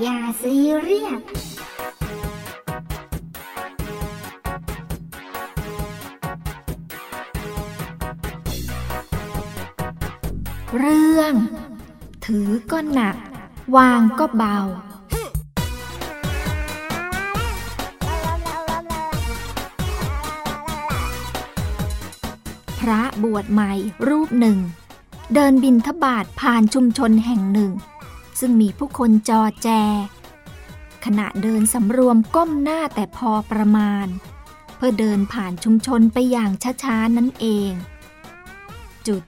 อย่าซีเรียสเรื่อง ถือก็หนัก วางก็เบา พระบวชใหม่รูปหนึ่งเดินบินทบาทผ่านชุมชนแห่งหนึ่ง ซึ่งมีผู้คนจอแจ ขณะเดินสำรวมก้มหน้าแต่พอประมาณ เพื่อเดินผ่านชุมชนไปอย่างช้าๆนั่นเอง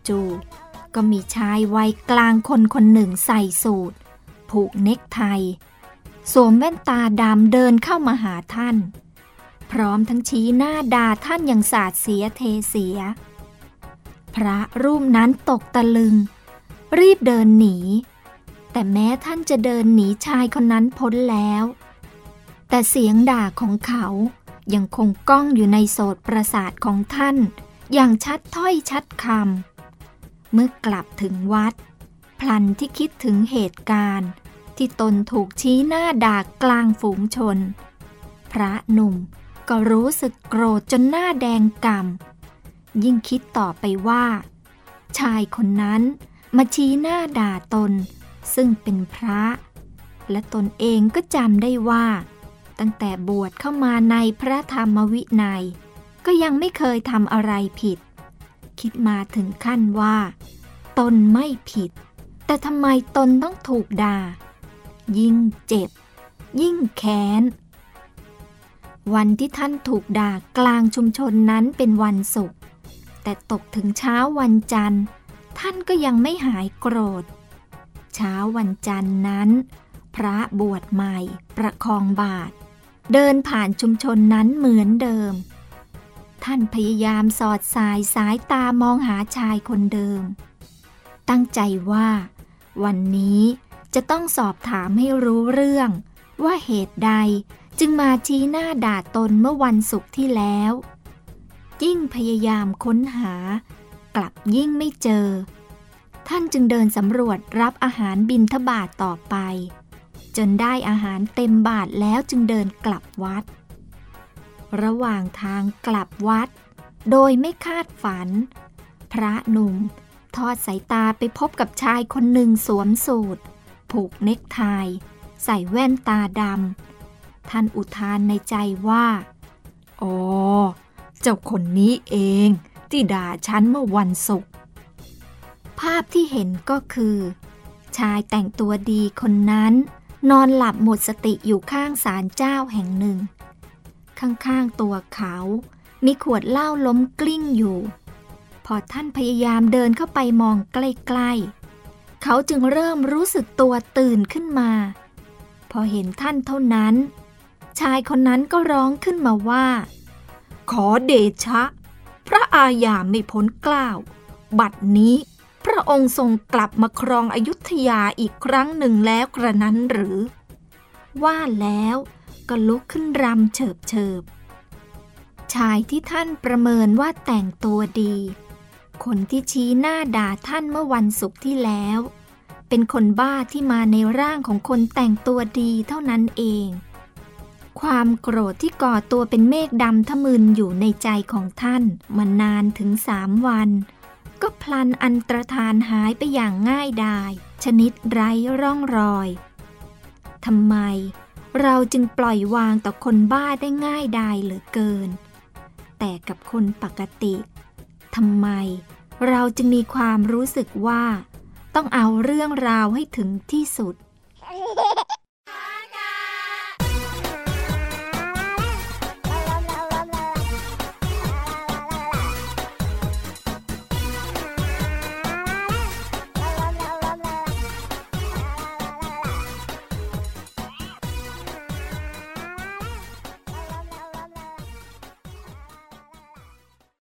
จู่ๆก็มีชายวัยกลางคนคนหนึ่งใส่สูทผูกเน็กไทสวมแว่นตาดำเดินเข้ามาหาท่าน พร้อมทั้งชี้หน้าด่าท่านอย่างสาดเสียเทเสีย พระรูปนั้นตกตะลึง รีบเดินหนี แต่แม้ท่านจะเดินหนีชายคนนั้นพ้นแล้ว แต่เสียงด่าของเขายังคงก้องอยู่ในโสตประสาทของท่าน อย่างชัดถ้อยชัดคำเมื่อกลับถึงวัด พลันที่คิดถึงเหตุการณ์ ที่ตนถูกชี้หน้าด่ากลางฝูงชน พระหนุ่มก็รู้สึกโกรธจนหน้าแดงกำ่ำยิ่งคิดต่อไปว่า ชายคนนั้นมาชี้หน้าด่าตน ซึ่งเป็นพระ และตนเองก็จำได้ว่า ตั้งแต่บวชเข้ามาในพระธรรมวินัย ก็ยังไม่เคยทำอะไรผิด คิดมาถึงขั้นว่า ตนไม่ผิด แต่ทำไมตนต้องถูกด่า ยิ่งเจ็บ ยิ่งแค้น วันที่ท่านถูกด่ากลางชุมชนนั้นเป็นวันศุกร์แต่ตกถึงเช้าวันจันทร์ ท่านก็ยังไม่หายโกรธ เช้าวันจันทร์นั้น พระบวชใหม่ประคองบาท เดินผ่านชุมชนนั้นเหมือนเดิม ท่านพยายามสอดสายสายตามองหาชายคนเดิม ตั้งใจว่า วันนี้จะต้องสอบถามให้รู้เรื่อง ว่าเหตุใดจึงมาชี้หน้าด่าตนเมื่อวันศุกร์ที่แล้ว ยิ่งพยายามค้นหากลับยิ่งไม่เจอ ท่านจึงเดินสำรวจรับอาหารบินทบาทต่อไป จนได้อาหารเต็มบาทแล้วจึงเดินกลับวัด ระหว่างทางกลับวัด โดยไม่คาดฝัน พระหนุ่มทอดสายตาไปพบกับชายคนหนึ่งสวมสูทผูกเน็กไทใส่แว่นตาดำท่านอุทานในใจว่า อ๋อ เจ้าคนนี้เอง ที่ด่าฉันเมื่อวันศุกร์ ภาพที่เห็นก็คือ ชายแต่งตัวดีคนนั้น นอนหลับหมดสติอยู่ข้างศาลเจ้าแห่งหนึ่ง ข้างๆตัวเขา มีขวดเหล้าล้มกลิ้งอยู่ พอท่านพยายามเดินเข้าไปมองใกล้ๆ เขาจึงเริ่มรู้สึกตัวตื่นขึ้นมา พอเห็นท่านเท่านั้น ชายคนนั้นก็ร้องขึ้นมาว่า ขอเดชะ พระอาญาไม่พ้นกล้าว บัดนี้ พระองค์ทรงกลับมาครองอยุธยาอีกครั้งหนึ่งแล้วกระนั้นหรือ ว่าแล้วก็ลุกขึ้นรำเฉิบเฉิบชายที่ท่านประเมินว่าแต่งตัวดี คนที่ชี้หน้าด่าท่านเมื่อวันศุกร์ที่แล้ว เป็นคนบ้าที่มาในร่างของคนแต่งตัวดีเท่านั้นเอง ความโกรธที่ก่อตัวเป็นเมฆดำทะมึนอยู่ในใจของท่านมานานถึงสามวัน ลันอันตรธานหายไปอย่างง่ายดาย ชนิดไร้ร่องรอย ทำไมเราจึงปล่อยวางต่อคนบ้าได้ง่ายดายเหลือเกิน แต่กับคนปกติทำไมเราจึงมีความรู้สึกว่า ต้องเอาเรื่องราวให้ถึงที่สุด